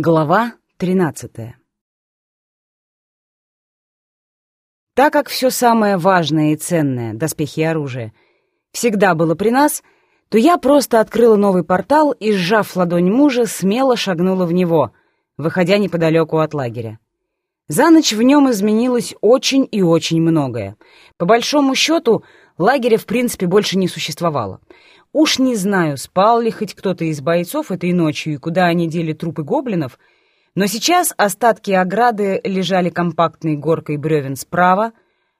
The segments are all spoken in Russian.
Глава 13 Так как все самое важное и ценное, доспехи и оружие, всегда было при нас, то я просто открыла новый портал и, сжав ладонь мужа, смело шагнула в него, выходя неподалеку от лагеря. За ночь в нем изменилось очень и очень многое. По большому счету, лагеря в принципе больше не существовало — Уж не знаю, спал ли хоть кто-то из бойцов этой ночью и куда они дели трупы гоблинов, но сейчас остатки ограды лежали компактной горкой бревен справа,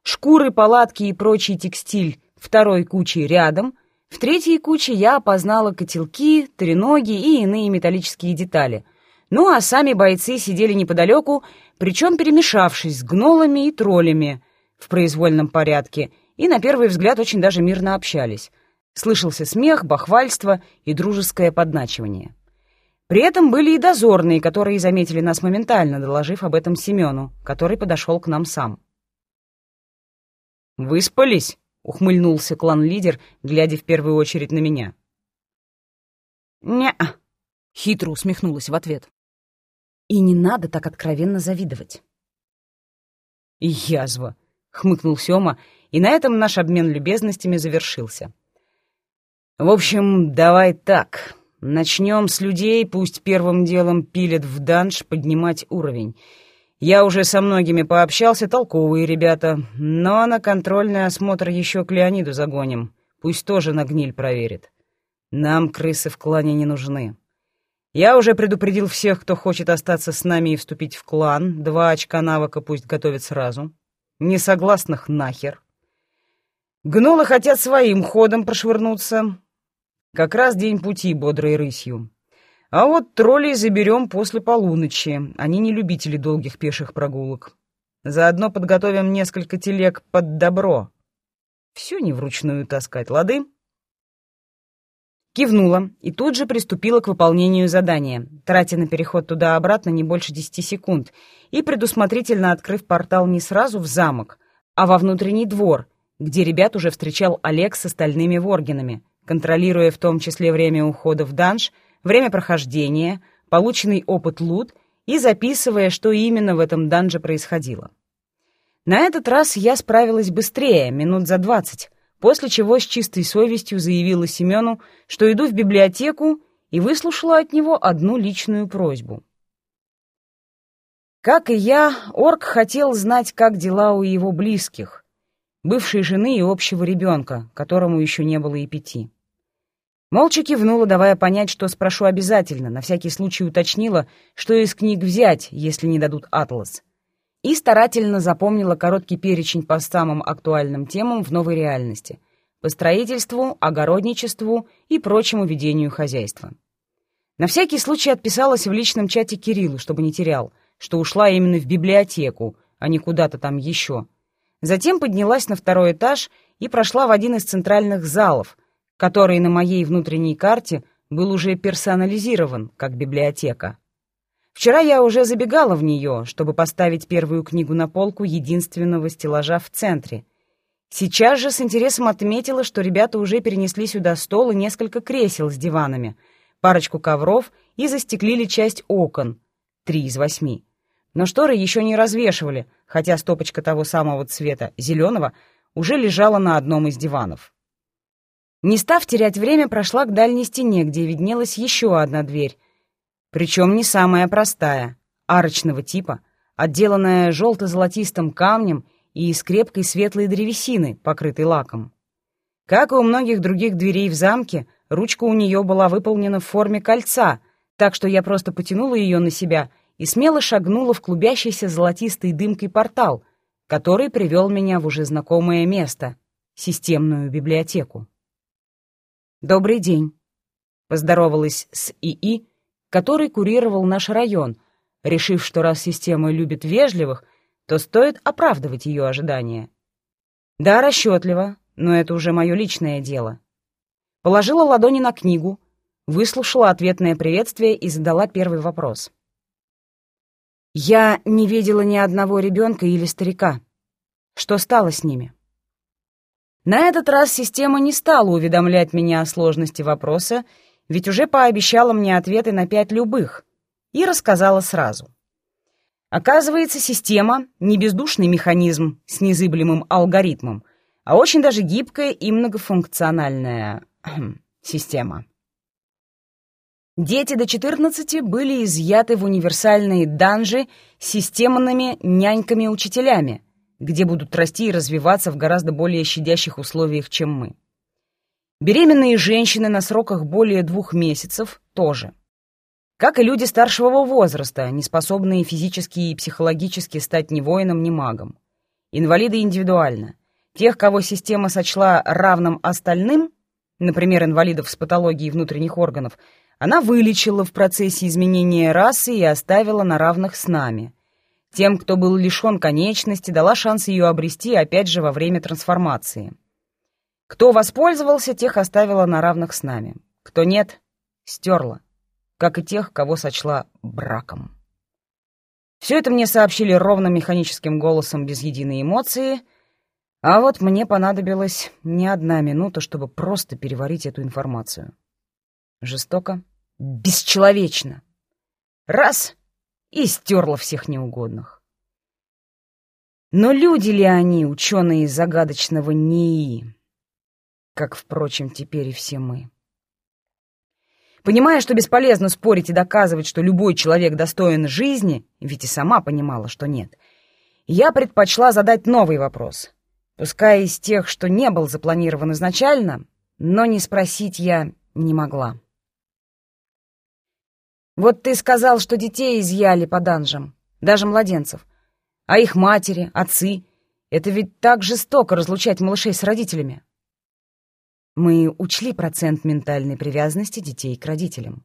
шкуры, палатки и прочий текстиль второй кучей рядом, в третьей куче я опознала котелки, треноги и иные металлические детали. Ну а сами бойцы сидели неподалеку, причем перемешавшись с гнолами и троллями в произвольном порядке, и на первый взгляд очень даже мирно общались. Слышался смех, бахвальство и дружеское подначивание. При этом были и дозорные, которые заметили нас моментально, доложив об этом Семену, который подошел к нам сам. «Выспались?» — ухмыльнулся клан-лидер, глядя в первую очередь на меня. «Не-а», — хитро усмехнулась в ответ. «И не надо так откровенно завидовать». «Язва», — хмыкнул Сёма, и на этом наш обмен любезностями завершился. В общем, давай так. Начнем с людей, пусть первым делом пилят в данж поднимать уровень. Я уже со многими пообщался, толковые ребята, но на контрольный осмотр еще к Леониду загоним. Пусть тоже на гниль проверит. Нам крысы в клане не нужны. Я уже предупредил всех, кто хочет остаться с нами и вступить в клан. Два очка навыка пусть готовят сразу. Несогласных нахер. Гнолы хотят своим ходом прошвырнуться. Как раз день пути бодрой рысью. А вот троллей заберем после полуночи. Они не любители долгих пеших прогулок. Заодно подготовим несколько телег под добро. Все не вручную таскать, лады?» Кивнула и тут же приступила к выполнению задания, тратя на переход туда-обратно не больше десяти секунд и предусмотрительно открыв портал не сразу в замок, а во внутренний двор, где ребят уже встречал Олег с остальными воргинами, контролируя в том числе время ухода в данж, время прохождения, полученный опыт лут и записывая, что именно в этом данже происходило. На этот раз я справилась быстрее, минут за двадцать, после чего с чистой совестью заявила Семену, что иду в библиотеку и выслушала от него одну личную просьбу. Как и я, орк хотел знать, как дела у его близких, бывшей жены и общего ребенка, которому еще не было и пяти. Молча кивнула, давая понять, что спрошу обязательно, на всякий случай уточнила, что из книг взять, если не дадут атлас. И старательно запомнила короткий перечень по самым актуальным темам в новой реальности — по строительству, огородничеству и прочему ведению хозяйства. На всякий случай отписалась в личном чате Кириллу, чтобы не терял, что ушла именно в библиотеку, а не куда-то там еще. Затем поднялась на второй этаж и прошла в один из центральных залов — который на моей внутренней карте был уже персонализирован как библиотека. Вчера я уже забегала в нее, чтобы поставить первую книгу на полку единственного стеллажа в центре. Сейчас же с интересом отметила, что ребята уже перенесли сюда стол и несколько кресел с диванами, парочку ковров и застеклили часть окон, три из восьми. Но шторы еще не развешивали, хотя стопочка того самого цвета, зеленого, уже лежала на одном из диванов. Не став терять время, прошла к дальней стене, где виднелась еще одна дверь. Причем не самая простая, арочного типа, отделанная желто-золотистым камнем и из крепкой светлой древесины, покрытой лаком. Как и у многих других дверей в замке, ручка у нее была выполнена в форме кольца, так что я просто потянула ее на себя и смело шагнула в клубящийся золотистой дымкой портал, который привел меня в уже знакомое место — системную библиотеку. «Добрый день», — поздоровалась с ИИ, который курировал наш район, решив, что раз система любит вежливых, то стоит оправдывать ее ожидания. Да, расчетливо, но это уже мое личное дело. Положила ладони на книгу, выслушала ответное приветствие и задала первый вопрос. «Я не видела ни одного ребенка или старика. Что стало с ними?» На этот раз система не стала уведомлять меня о сложности вопроса, ведь уже пообещала мне ответы на пять любых. и рассказала сразу. Оказывается, система — не бездушный механизм с незыблемым алгоритмом, а очень даже гибкая и многофункциональная система. Дети до 14 были изъяты в универсальные данжи с системными няньками-учителями, где будут расти и развиваться в гораздо более щадящих условиях, чем мы. Беременные женщины на сроках более двух месяцев тоже. Как и люди старшего возраста, не способные физически и психологически стать ни воином, ни магом. Инвалиды индивидуально. Тех, кого система сочла равным остальным, например, инвалидов с патологией внутренних органов, она вылечила в процессе изменения расы и оставила на равных с нами. Тем, кто был лишен конечности, дала шанс ее обрести опять же во время трансформации. Кто воспользовался, тех оставила на равных с нами. Кто нет, стерла, как и тех, кого сочла браком. Все это мне сообщили ровно механическим голосом без единой эмоции, а вот мне понадобилась не одна минута, чтобы просто переварить эту информацию. Жестоко, бесчеловечно. Раз — и стерла всех неугодных. Но люди ли они, ученые загадочного НИИ? Как, впрочем, теперь и все мы. Понимая, что бесполезно спорить и доказывать, что любой человек достоин жизни, ведь и сама понимала, что нет, я предпочла задать новый вопрос. Пускай из тех, что не был запланирован изначально, но не спросить я не могла. Вот ты сказал, что детей изъяли по данжам, даже младенцев. А их матери, отцы — это ведь так жестоко разлучать малышей с родителями. Мы учли процент ментальной привязанности детей к родителям.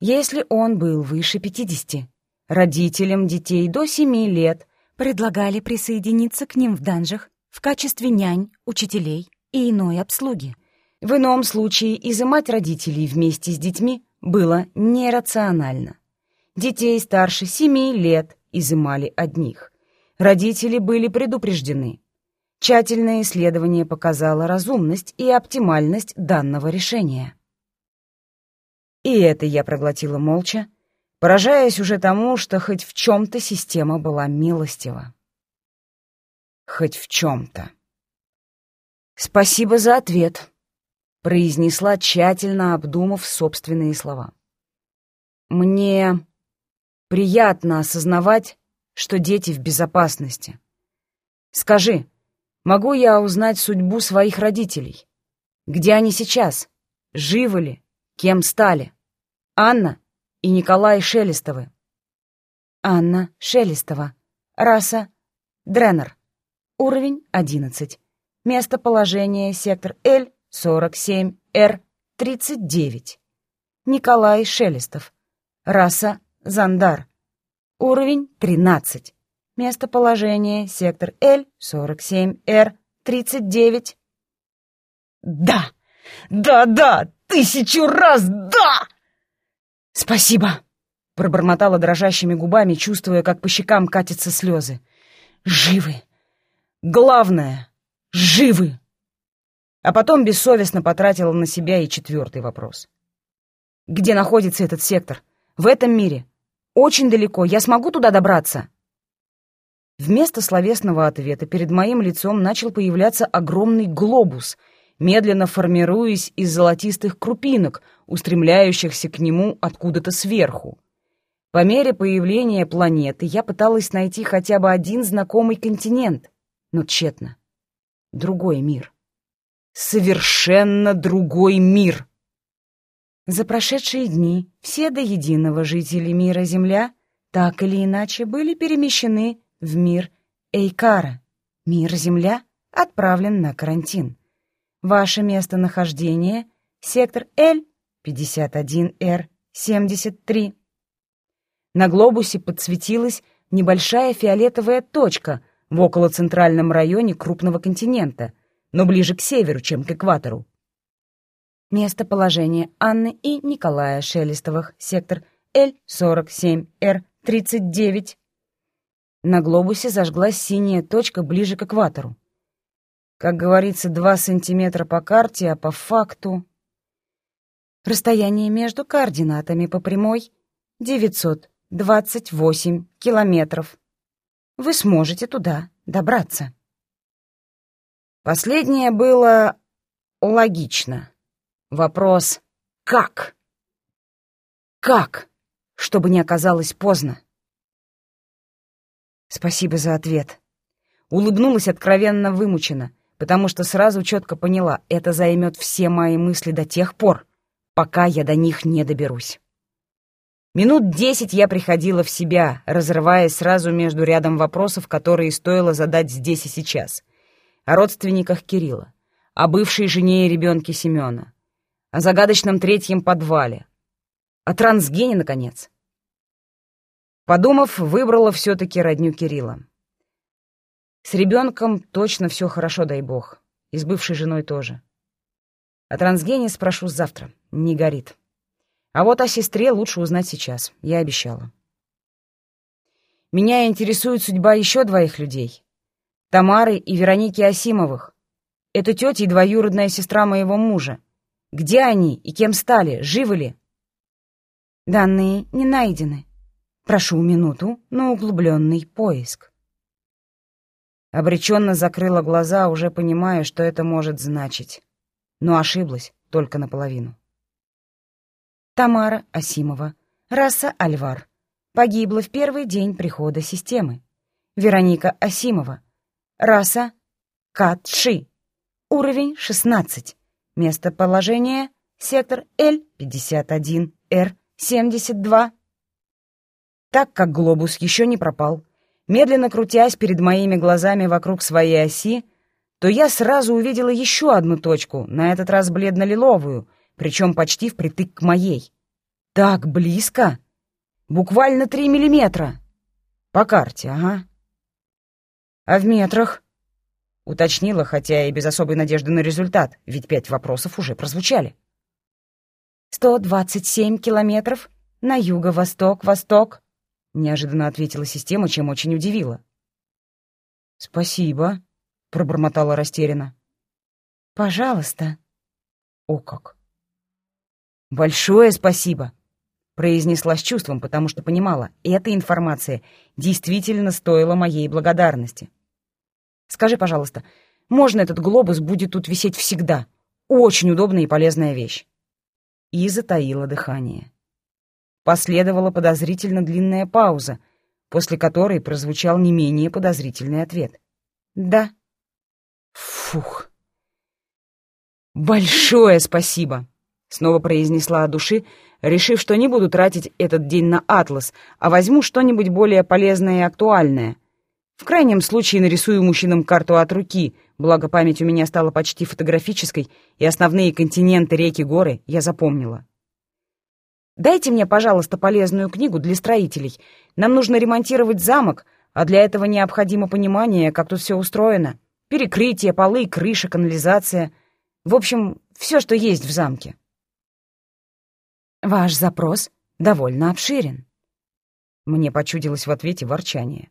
Если он был выше 50, родителям детей до 7 лет предлагали присоединиться к ним в данжах в качестве нянь, учителей и иной обслуги. В ином случае изымать родителей вместе с детьми было нерационально. Детей старше семи лет изымали одних. Родители были предупреждены. Тщательное исследование показало разумность и оптимальность данного решения. И это я проглотила молча, поражаясь уже тому, что хоть в чем-то система была милостива. Хоть в чем-то. «Спасибо за ответ», произнесла, тщательно обдумав собственные слова. «Мне приятно осознавать, что дети в безопасности. Скажи, могу я узнать судьбу своих родителей? Где они сейчас? Живы ли? Кем стали? Анна и Николай Шелестовы». Анна Шелестова. Раса Дренер. Уровень 11. Местоположение сектор Л 47Р-39. Николай Шелестов. Раса Зандар. Уровень 13. Местоположение сектор Л 47Р-39. Да! Да-да! Тысячу раз да! Спасибо! Пробормотала дрожащими губами, чувствуя, как по щекам катятся слезы. Живы! Главное — живы! А потом бессовестно потратила на себя и четвертый вопрос. «Где находится этот сектор? В этом мире? Очень далеко. Я смогу туда добраться?» Вместо словесного ответа перед моим лицом начал появляться огромный глобус, медленно формируясь из золотистых крупинок, устремляющихся к нему откуда-то сверху. По мере появления планеты я пыталась найти хотя бы один знакомый континент, но тщетно. Другой мир совершенно другой мир. За прошедшие дни все до единого жители мира Земля так или иначе были перемещены в мир Эйкара. Мир Земля отправлен на карантин. Ваше местонахождение — сектор Л, 51Р, 73. На глобусе подсветилась небольшая фиолетовая точка в околоцентральном районе крупного континента — но ближе к северу, чем к экватору. Местоположение Анны и Николая Шелестовых, сектор Л-47Р-39. На глобусе зажглась синяя точка ближе к экватору. Как говорится, два сантиметра по карте, а по факту... Расстояние между координатами по прямой девятьсот двадцать восемь километров. Вы сможете туда добраться. Последнее было логично. Вопрос «как?» Как? Чтобы не оказалось поздно. Спасибо за ответ. Улыбнулась откровенно вымученно, потому что сразу четко поняла, это займет все мои мысли до тех пор, пока я до них не доберусь. Минут десять я приходила в себя, разрываясь сразу между рядом вопросов, которые стоило задать здесь и сейчас. О родственниках Кирилла, о бывшей жене и ребенке Семена, о загадочном третьем подвале, о трансгене, наконец. Подумав, выбрала все-таки родню Кирилла. С ребенком точно все хорошо, дай бог. И с бывшей женой тоже. О трансгене спрошу завтра. Не горит. А вот о сестре лучше узнать сейчас, я обещала. Меня интересует судьба еще двоих людей. Тамары и Вероники Асимовых. Это тетя и двоюродная сестра моего мужа. Где они и кем стали, живы ли? Данные не найдены. Прошу минуту на углубленный поиск. Обреченно закрыла глаза, уже понимая, что это может значить. Но ошиблась только наполовину. Тамара Асимова, раса Альвар. Погибла в первый день прихода системы. Вероника Асимова, раса Катши. Уровень 16. Местоположение сектор Л-51Р-72. Так как глобус еще не пропал, медленно крутясь перед моими глазами вокруг своей оси, то я сразу увидела еще одну точку, на этот раз бледно-лиловую, причем почти впритык к моей. Так близко! Буквально три миллиметра. По карте, ага. А в метрах? Уточнила, хотя и без особой надежды на результат, ведь пять вопросов уже прозвучали. «Сто двадцать семь километров на юго-восток-восток», — неожиданно ответила система, чем очень удивила. «Спасибо», — пробормотала растерянно. «Пожалуйста». «О как!» «Большое спасибо!» — произнесла с чувством, потому что понимала, эта информация действительно стоила моей благодарности. «Скажи, пожалуйста, можно этот глобус будет тут висеть всегда? Очень удобная и полезная вещь». И затаила дыхание. Последовала подозрительно длинная пауза, после которой прозвучал не менее подозрительный ответ. «Да». «Фух». «Большое спасибо!» Снова произнесла от души, решив, что не буду тратить этот день на атлас, а возьму что-нибудь более полезное и актуальное. В крайнем случае нарисую мужчинам карту от руки, благо память у меня стала почти фотографической, и основные континенты, реки, горы я запомнила. «Дайте мне, пожалуйста, полезную книгу для строителей. Нам нужно ремонтировать замок, а для этого необходимо понимание, как тут все устроено. Перекрытие, полы, крыша, канализация. В общем, все, что есть в замке». Ваш запрос довольно обширен. Мне почудилось в ответе ворчание.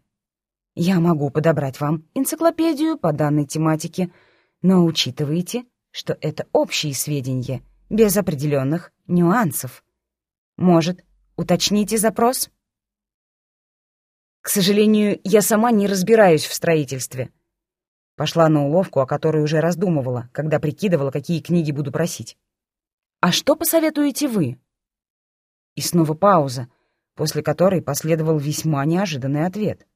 Я могу подобрать вам энциклопедию по данной тематике, но учитывайте, что это общие сведения, без определенных нюансов. Может, уточните запрос? К сожалению, я сама не разбираюсь в строительстве. Пошла на уловку, о которой уже раздумывала, когда прикидывала, какие книги буду просить. А что посоветуете вы? И снова пауза, после которой последовал весьма неожиданный ответ.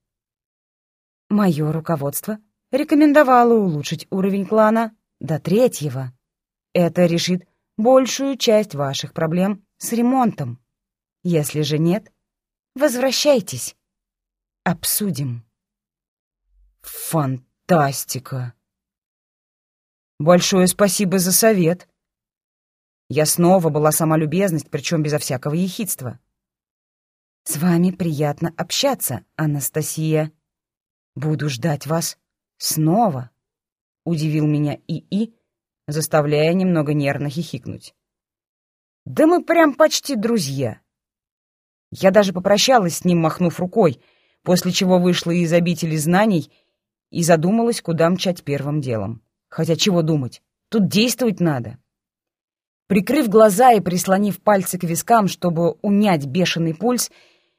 «Мое руководство рекомендовало улучшить уровень клана до третьего. Это решит большую часть ваших проблем с ремонтом. Если же нет, возвращайтесь. Обсудим». «Фантастика!» «Большое спасибо за совет!» Я снова была сама любезность, причем безо всякого ехидства. «С вами приятно общаться, Анастасия. Буду ждать вас снова», — удивил меня ИИ, заставляя немного нервно хихикнуть. «Да мы прям почти друзья». Я даже попрощалась с ним, махнув рукой, после чего вышла из обители знаний и задумалась, куда мчать первым делом. Хотя чего думать, тут действовать надо. Прикрыв глаза и прислонив пальцы к вискам, чтобы унять бешеный пульс,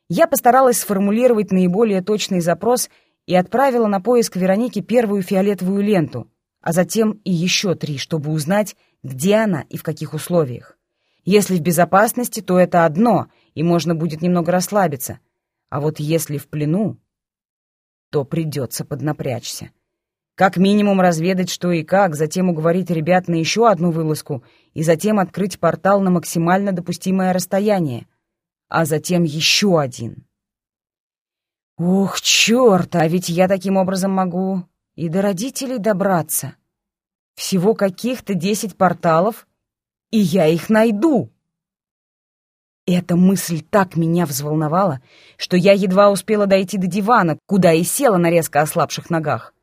я постаралась сформулировать наиболее точный запрос и отправила на поиск Вероники первую фиолетовую ленту, а затем и еще три, чтобы узнать, где она и в каких условиях. Если в безопасности, то это одно, и можно будет немного расслабиться. А вот если в плену, то придется поднапрячься. Как минимум разведать, что и как, затем уговорить ребят на еще одну вылазку и затем открыть портал на максимально допустимое расстояние. А затем еще один. Ух, черт, а ведь я таким образом могу и до родителей добраться. Всего каких-то десять порталов, и я их найду. Эта мысль так меня взволновала, что я едва успела дойти до дивана, куда и села на резко ослабших ногах.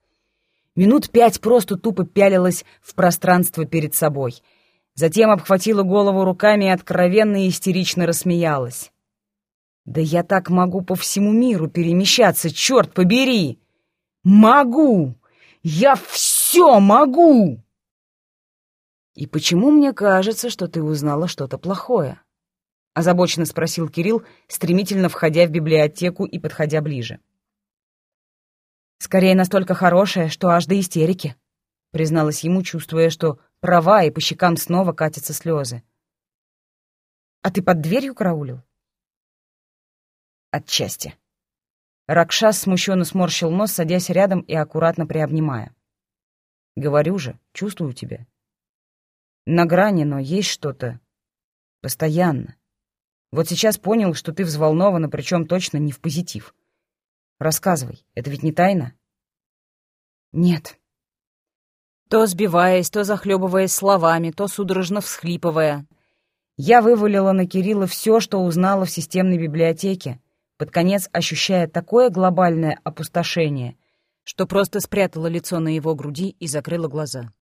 Минут пять просто тупо пялилась в пространство перед собой. Затем обхватила голову руками и откровенно и истерично рассмеялась. «Да я так могу по всему миру перемещаться, черт побери! Могу! Я все могу!» «И почему мне кажется, что ты узнала что-то плохое?» — озабоченно спросил Кирилл, стремительно входя в библиотеку и подходя ближе. Скорее, настолько хорошая, что аж до истерики, призналась ему, чувствуя, что права, и по щекам снова катятся слезы. А ты под дверью караулил? Отчасти. Ракшас смущенно сморщил нос, садясь рядом и аккуратно приобнимая. Говорю же, чувствую тебя. На грани, но есть что-то. Постоянно. Вот сейчас понял, что ты взволнована, причем точно не в позитив. Рассказывай, это ведь не тайна? Нет. То сбиваясь, то захлебываясь словами, то судорожно всхлипывая. Я вывалила на Кирилла все, что узнала в системной библиотеке, под конец ощущая такое глобальное опустошение, что просто спрятала лицо на его груди и закрыла глаза.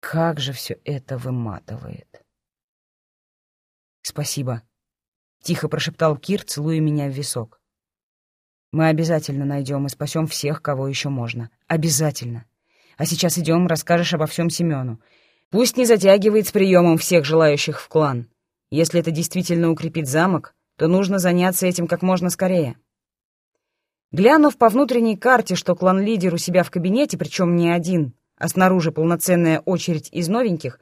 Как же все это выматывает. «Спасибо», — тихо прошептал Кир, целуя меня в висок. Мы обязательно найдем и спасем всех, кого еще можно. Обязательно. А сейчас идем, расскажешь обо всем Семену. Пусть не затягивает с приемом всех желающих в клан. Если это действительно укрепит замок, то нужно заняться этим как можно скорее. Глянув по внутренней карте, что клан-лидер у себя в кабинете, причем не один, а снаружи полноценная очередь из новеньких,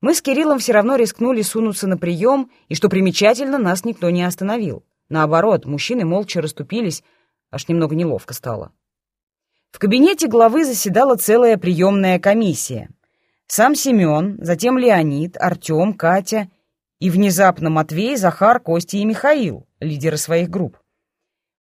мы с Кириллом все равно рискнули сунуться на прием, и, что примечательно, нас никто не остановил. Наоборот, мужчины молча расступились, Аж немного неловко стало. В кабинете главы заседала целая приемная комиссия. Сам Семен, затем Леонид, Артем, Катя и внезапно Матвей, Захар, Костя и Михаил, лидеры своих групп.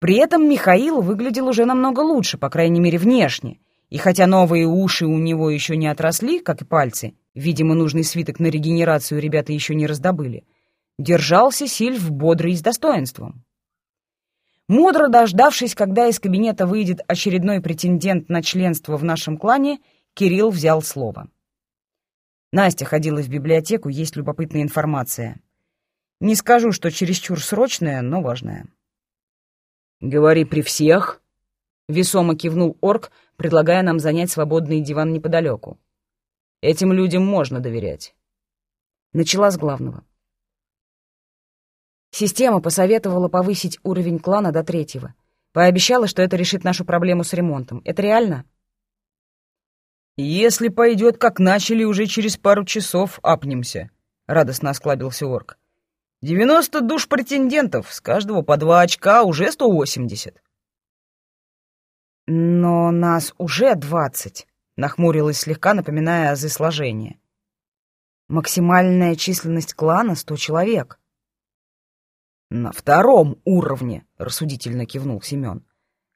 При этом Михаил выглядел уже намного лучше, по крайней мере, внешне. И хотя новые уши у него еще не отросли, как и пальцы, видимо, нужный свиток на регенерацию ребята еще не раздобыли, держался Сильв бодро и с достоинством. Мудро дождавшись, когда из кабинета выйдет очередной претендент на членство в нашем клане, Кирилл взял слово. Настя ходила в библиотеку, есть любопытная информация. Не скажу, что чересчур срочная, но важная. «Говори при всех», — весомо кивнул орк, предлагая нам занять свободный диван неподалеку. «Этим людям можно доверять». Начала с главного. Система посоветовала повысить уровень клана до третьего. Пообещала, что это решит нашу проблему с ремонтом. Это реально? «Если пойдет, как начали, уже через пару часов апнемся», — радостно осклабился орк. «Девяносто душ претендентов, с каждого по два очка, уже сто восемьдесят». «Но нас уже двадцать», — нахмурилась слегка, напоминая азы сложения. «Максимальная численность клана — сто человек». «На втором уровне», — рассудительно кивнул Семен.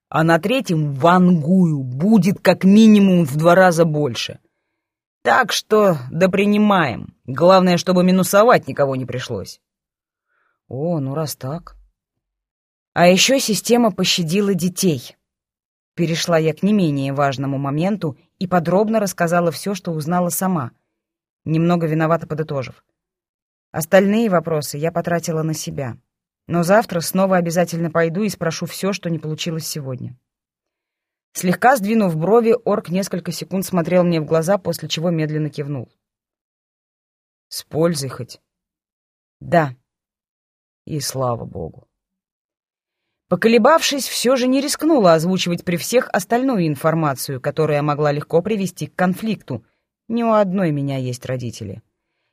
«А на третьем, вангую, будет как минимум в два раза больше. Так что да принимаем. Главное, чтобы минусовать никого не пришлось». «О, ну раз так...» А еще система пощадила детей. Перешла я к не менее важному моменту и подробно рассказала все, что узнала сама, немного виновато подытожив. Остальные вопросы я потратила на себя. Но завтра снова обязательно пойду и спрошу все, что не получилось сегодня. Слегка сдвинув брови, орк несколько секунд смотрел мне в глаза, после чего медленно кивнул. С пользой хоть? Да. И слава богу. Поколебавшись, все же не рискнула озвучивать при всех остальную информацию, которая могла легко привести к конфликту. Ни у одной меня есть родители.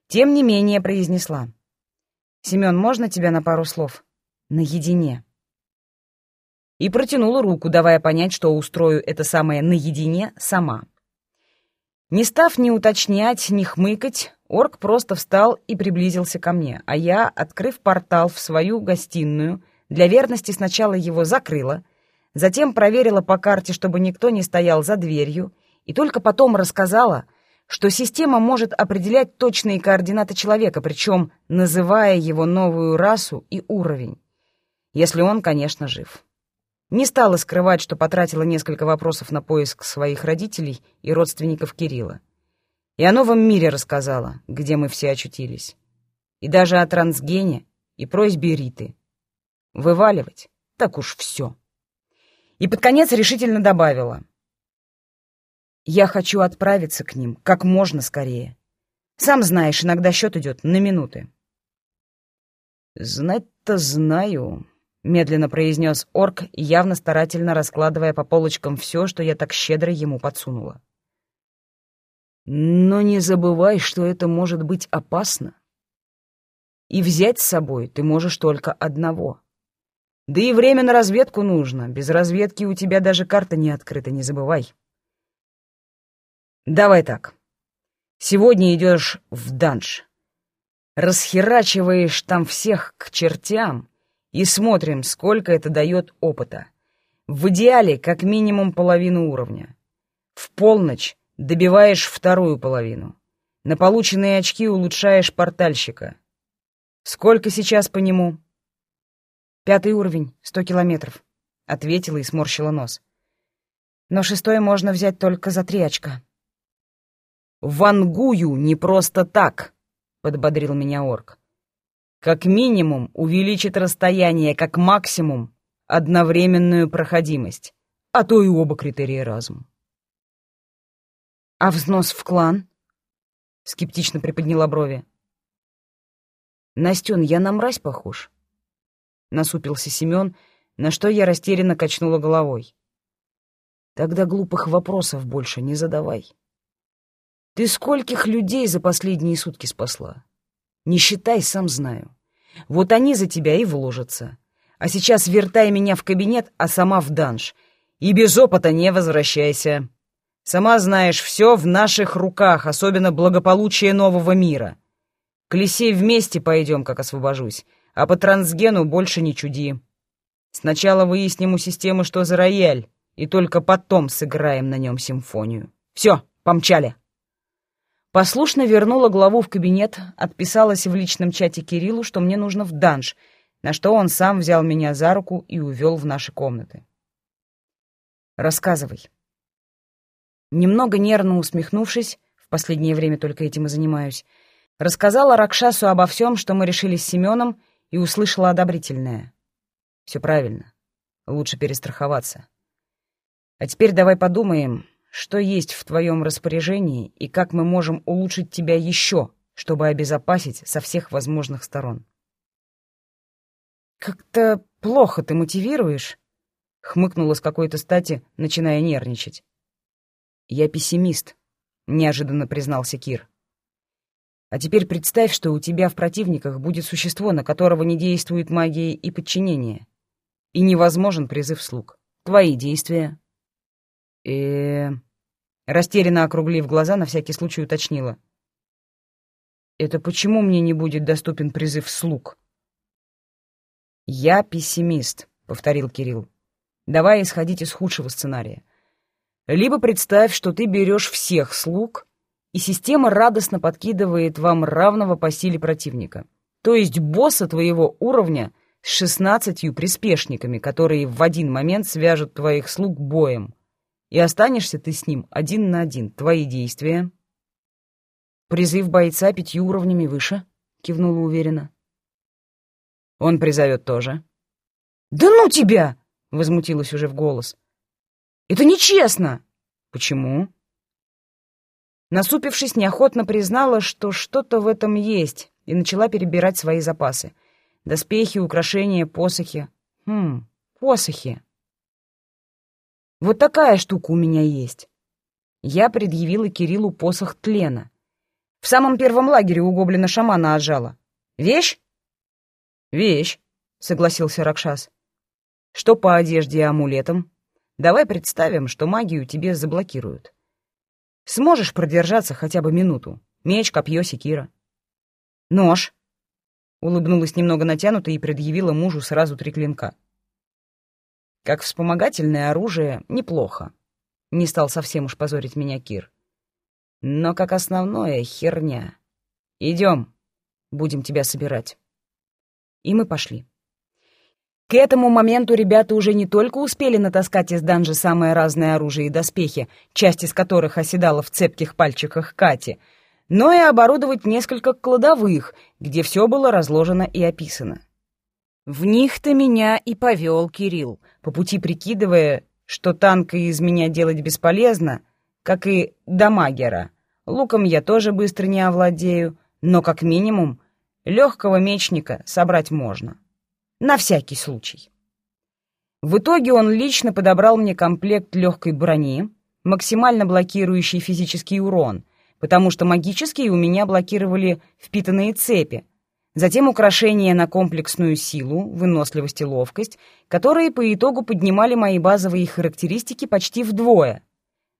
Тем не менее произнесла. «Семен, можно тебя на пару слов? Наедине?» И протянула руку, давая понять, что устрою это самое «наедине» сама. Не став ни уточнять, ни хмыкать, орк просто встал и приблизился ко мне, а я, открыв портал в свою гостиную, для верности сначала его закрыла, затем проверила по карте, чтобы никто не стоял за дверью, и только потом рассказала, что система может определять точные координаты человека, причем называя его новую расу и уровень, если он, конечно, жив. Не стала скрывать, что потратила несколько вопросов на поиск своих родителей и родственников Кирилла. И о новом мире рассказала, где мы все очутились. И даже о трансгене и просьбе Риты. Вываливать так уж все. И под конец решительно добавила. Я хочу отправиться к ним как можно скорее. Сам знаешь, иногда счет идет на минуты. Знать-то знаю, — медленно произнес орк, явно старательно раскладывая по полочкам все, что я так щедро ему подсунула. «Но не забывай, что это может быть опасно. И взять с собой ты можешь только одного. Да и время на разведку нужно. Без разведки у тебя даже карта не открыта, не забывай. Давай так. Сегодня идешь в данж. Расхерачиваешь там всех к чертям» и смотрим, сколько это дает опыта. В идеале как минимум половину уровня. В полночь добиваешь вторую половину. На полученные очки улучшаешь портальщика. Сколько сейчас по нему? Пятый уровень, сто километров, — ответила и сморщила нос. Но шестой можно взять только за три очка. «Вангую не просто так», — подбодрил меня орк. Как минимум увеличит расстояние, как максимум одновременную проходимость, а то и оба критерия разум. «А взнос в клан?» — скептично приподняла брови. «Настен, я на мразь похож?» — насупился Семен, на что я растерянно качнула головой. «Тогда глупых вопросов больше не задавай. Ты скольких людей за последние сутки спасла?» Не считай, сам знаю. Вот они за тебя и вложатся. А сейчас вертай меня в кабинет, а сама в данж. И без опыта не возвращайся. Сама знаешь, все в наших руках, особенно благополучие нового мира. К Лисей вместе пойдем, как освобожусь, а по трансгену больше не чуди. Сначала выясним у системы, что за рояль, и только потом сыграем на нем симфонию. Все, помчали. Послушно вернула главу в кабинет, отписалась в личном чате Кириллу, что мне нужно в данж, на что он сам взял меня за руку и увел в наши комнаты. «Рассказывай». Немного нервно усмехнувшись, в последнее время только этим и занимаюсь, рассказала Ракшасу обо всем, что мы решили с Семеном, и услышала одобрительное. «Все правильно. Лучше перестраховаться. А теперь давай подумаем, что есть в твоем распоряжении и как мы можем улучшить тебя еще, чтобы обезопасить со всех возможных сторон. «Как-то плохо ты мотивируешь», — хмыкнула с какой-то стати, начиная нервничать. «Я пессимист», — неожиданно признался Кир. «А теперь представь, что у тебя в противниках будет существо, на которого не действует магия и подчинение, и невозможен призыв слуг. Твои действия, э Растерянно округлив глаза, на всякий случай уточнила. «Это почему мне не будет доступен призыв слуг?» «Я пессимист», — повторил Кирилл. «Давай исходить из худшего сценария. Либо представь, что ты берешь всех слуг, и система радостно подкидывает вам равного по силе противника, то есть босса твоего уровня с шестнадцатью приспешниками, которые в один момент свяжут твоих слуг боем. И останешься ты с ним один на один. Твои действия. Призыв бойца пятью уровнями выше, кивнула уверенно. Он призовет тоже. Да ну тебя! Возмутилась уже в голос. Это нечестно! Почему? Насупившись, неохотно признала, что что-то в этом есть, и начала перебирать свои запасы. Доспехи, украшения, посохи. Хм, посохи. Вот такая штука у меня есть. Я предъявила Кириллу посох тлена. В самом первом лагере у гоблина-шамана отжала. Вещь? Вещь, согласился Ракшас. Что по одежде и амулетам? Давай представим, что магию тебе заблокируют. Сможешь продержаться хотя бы минуту. Меч, копье, секира. Нож. Улыбнулась немного натянуто и предъявила мужу сразу три клинка. Как вспомогательное оружие неплохо. Не стал совсем уж позорить меня Кир. Но как основное — херня. Идем, будем тебя собирать. И мы пошли. К этому моменту ребята уже не только успели натаскать из данжа самое разное оружие и доспехи, часть из которых оседала в цепких пальчиках Кати, но и оборудовать несколько кладовых, где все было разложено и описано. В них-то меня и повел Кирилл, по пути прикидывая, что танка из меня делать бесполезно, как и дамагера. Луком я тоже быстро не овладею, но как минимум легкого мечника собрать можно. На всякий случай. В итоге он лично подобрал мне комплект легкой брони, максимально блокирующий физический урон, потому что магические у меня блокировали впитанные цепи, затем украшения на комплексную силу, выносливость и ловкость, которые по итогу поднимали мои базовые характеристики почти вдвое.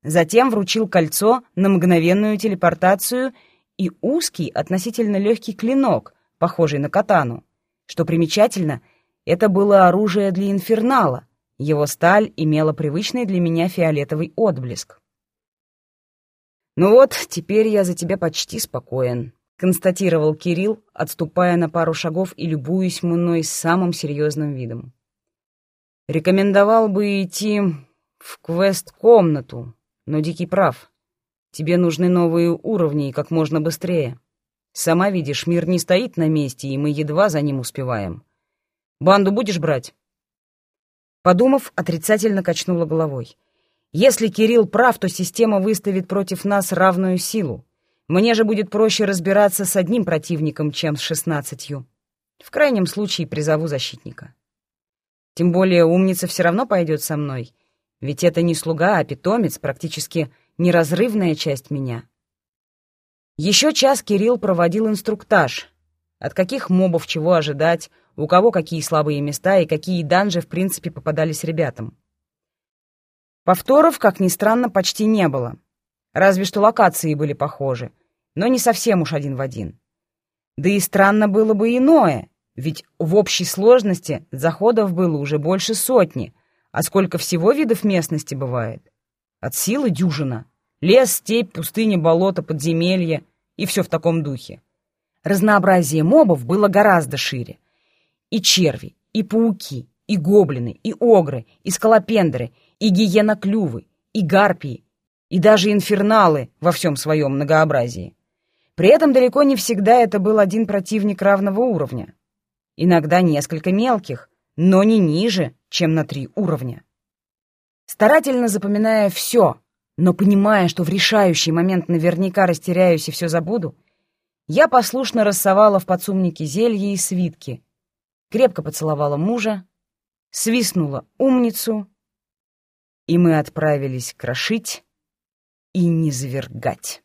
Затем вручил кольцо на мгновенную телепортацию и узкий, относительно легкий клинок, похожий на катану. Что примечательно, это было оружие для инфернала. Его сталь имела привычный для меня фиолетовый отблеск. «Ну вот, теперь я за тебя почти спокоен», — констатировал Кирилл, отступая на пару шагов и любуясь мной самым серьезным видом. «Рекомендовал бы идти в квест-комнату, но Дикий прав. Тебе нужны новые уровни и как можно быстрее. Сама видишь, мир не стоит на месте, и мы едва за ним успеваем. Банду будешь брать?» Подумав, отрицательно качнула головой. «Если Кирилл прав, то система выставит против нас равную силу. Мне же будет проще разбираться с одним противником, чем с шестнадцатью. В крайнем случае призову защитника. Тем более умница все равно пойдет со мной, ведь это не слуга, а питомец, практически неразрывная часть меня». Еще час Кирилл проводил инструктаж. От каких мобов чего ожидать, у кого какие слабые места и какие данжи в принципе попадались ребятам. Повторов, как ни странно, почти не было. Разве что локации были похожи, но не совсем уж один в один. Да и странно было бы иное, ведь в общей сложности заходов было уже больше сотни, а сколько всего видов местности бывает? От силы дюжина. Лес, степь, пустыня, болото, подземелье и все в таком духе. Разнообразие мобов было гораздо шире. И черви, и пауки, и гоблины, и огры, и скалопендры, и гиеноклювы, и гарпии, и даже инферналы во всем своем многообразии. При этом далеко не всегда это был один противник равного уровня. Иногда несколько мелких, но не ниже, чем на три уровня. Старательно запоминая все, но понимая, что в решающий момент наверняка растеряюсь и все забуду, я послушно рассовала в подсумнике зелье и свитки, крепко поцеловала мужа, свистнула умницу, и мы отправились крошить и низвергать.